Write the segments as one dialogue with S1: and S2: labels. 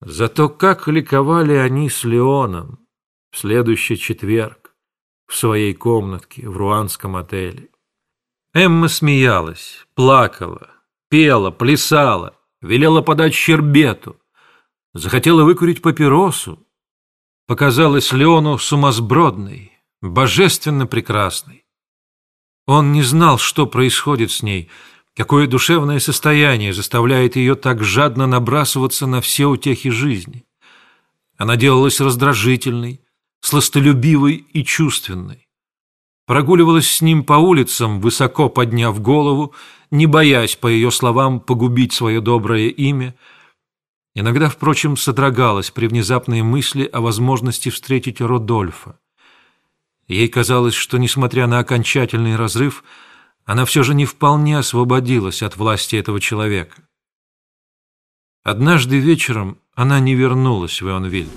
S1: Зато как ликовали они с Леоном в следующий четверг в своей комнатке в руанском отеле. Эмма смеялась, плакала, пела, плясала, велела подать щербету, захотела выкурить папиросу. Показалась Леону сумасбродной, божественно прекрасной. Он не знал, что происходит с ней, какое душевное состояние заставляет ее так жадно набрасываться на все утехи жизни. Она делалась раздражительной, сластолюбивой и чувственной. Прогуливалась с ним по улицам, высоко подняв голову, не боясь, по ее словам, погубить свое доброе имя. Иногда, впрочем, содрогалась при внезапной мысли о возможности встретить Родольфа. Ей казалось, что, несмотря на окончательный разрыв, она все же не вполне освободилась от власти этого человека. Однажды вечером она не вернулась в Ионвиль.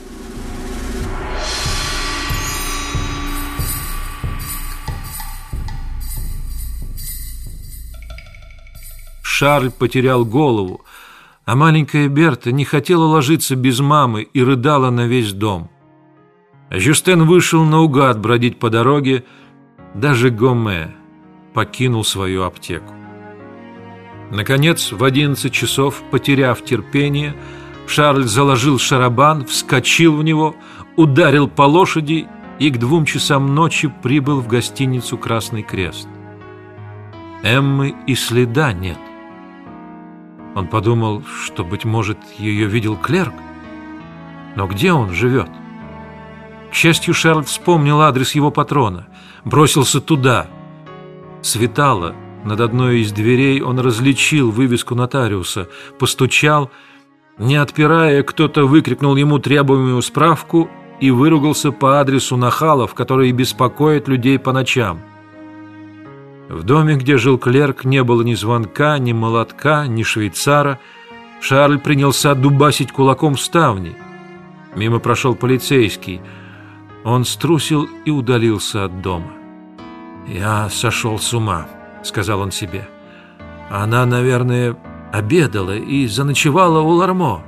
S1: Шарль потерял голову, а маленькая Берта не хотела ложиться без мамы и рыдала на весь дом. Жюстен вышел наугад бродить по дороге, даже Гоме покинул свою аптеку. Наконец, в одиннадцать часов, потеряв терпение, Шарль заложил шарабан, вскочил в него, ударил по лошади и к двум часам ночи прибыл в гостиницу «Красный крест». Эммы и следа нет. Он подумал, что, быть может, ее видел клерк. Но где он живет? К счастью, Шарль вспомнил адрес его патрона, бросился туда. Светало. Над одной из дверей он различил вывеску нотариуса, постучал. Не отпирая, кто-то выкрикнул ему требуемую справку и выругался по адресу нахалов, которые беспокоят людей по ночам. В доме, где жил клерк, не было ни звонка, ни молотка, ни швейцара. Шарль принялся дубасить кулаком в ставни. Мимо прошел полицейский – он струсил и удалился от дома. «Я сошел с ума», — сказал он себе. «Она, наверное, обедала и заночевала у Лармо».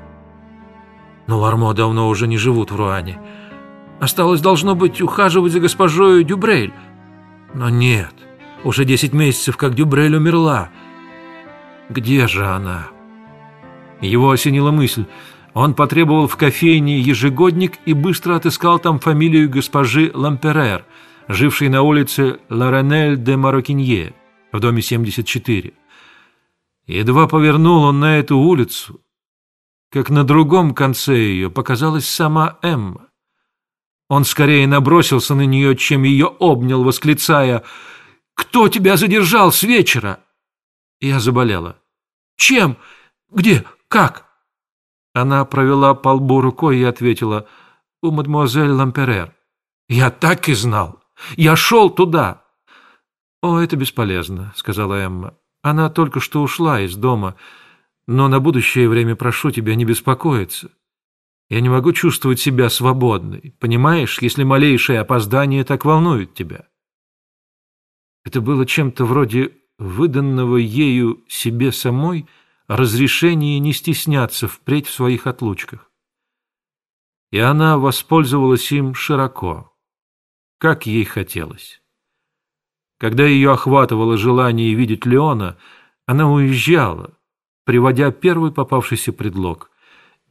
S1: Но Лармо давно уже не живут в Руане. Осталось, должно быть, ухаживать за госпожой Дюбрейль. Но нет, уже десять месяцев, как Дюбрейль умерла. Где же она? Его осенила мысль — он потребовал в кофейне ежегодник и быстро отыскал там фамилию госпожи Ламперер, жившей на улице Лоренель де Марокинье в доме 74. Едва повернул он на эту улицу, как на другом конце ее показалась сама Эмма. Он скорее набросился на нее, чем ее обнял, восклицая «Кто тебя задержал с вечера?» Я заболела. «Чем? Где? Как?» Она провела по лбу рукой и ответила «У мадемуазель Ламперер». «Я так и знал! Я шел туда!» «О, это бесполезно», — сказала Эмма. «Она только что ушла из дома, но на будущее время прошу тебя не беспокоиться. Я не могу чувствовать себя свободной, понимаешь, если малейшее опоздание так волнует тебя». Это было чем-то вроде выданного ею себе самой — разрешение не стесняться впредь в своих отлучках. И она воспользовалась им широко, как ей хотелось. Когда ее охватывало желание видеть Леона, она уезжала, приводя первый попавшийся предлог.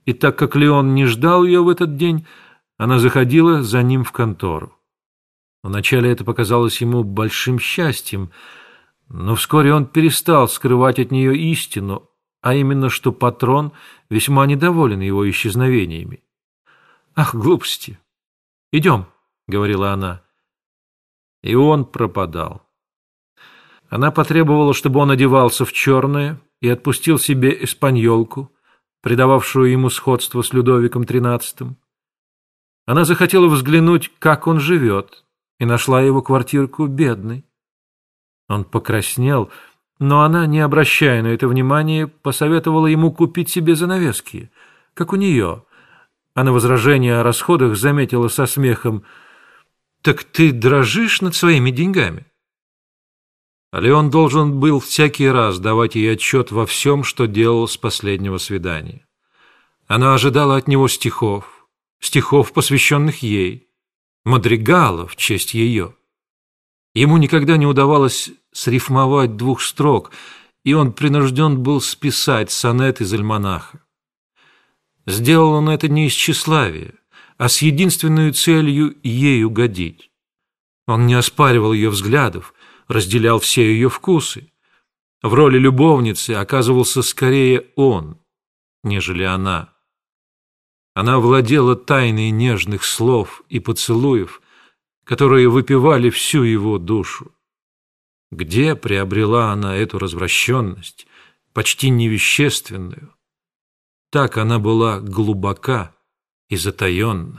S1: И так как Леон не ждал ее в этот день, она заходила за ним в контору. Вначале это показалось ему большим счастьем, но вскоре он перестал скрывать от нее истину, а именно, что патрон весьма недоволен его исчезновениями. «Ах, глупости! Идем!» — говорила она. И он пропадал. Она потребовала, чтобы он одевался в черное и отпустил себе эспаньолку, придававшую ему сходство с Людовиком XIII. Она захотела взглянуть, как он живет, и нашла его квартирку бедной. Он покраснел, — но она, не обращая на это внимания, посоветовала ему купить себе занавески, как у нее. А на возражение о расходах заметила со смехом «Так ты дрожишь над своими деньгами?» Леон должен был всякий раз давать ей отчет во всем, что делал с последнего свидания. Она ожидала от него стихов, стихов, посвященных ей, мадригала в честь ее. Ему никогда не удавалось срифмовать двух строк, и он принужден был списать сонет из альманаха. Сделал он это не из тщеславия, а с единственной целью ей угодить. Он не оспаривал ее взглядов, разделял все ее вкусы. В роли любовницы оказывался скорее он, нежели она. Она владела тайной нежных слов и поцелуев, которые выпивали всю его душу. Где приобрела она эту развращенность, почти невещественную? Так она была глубока и.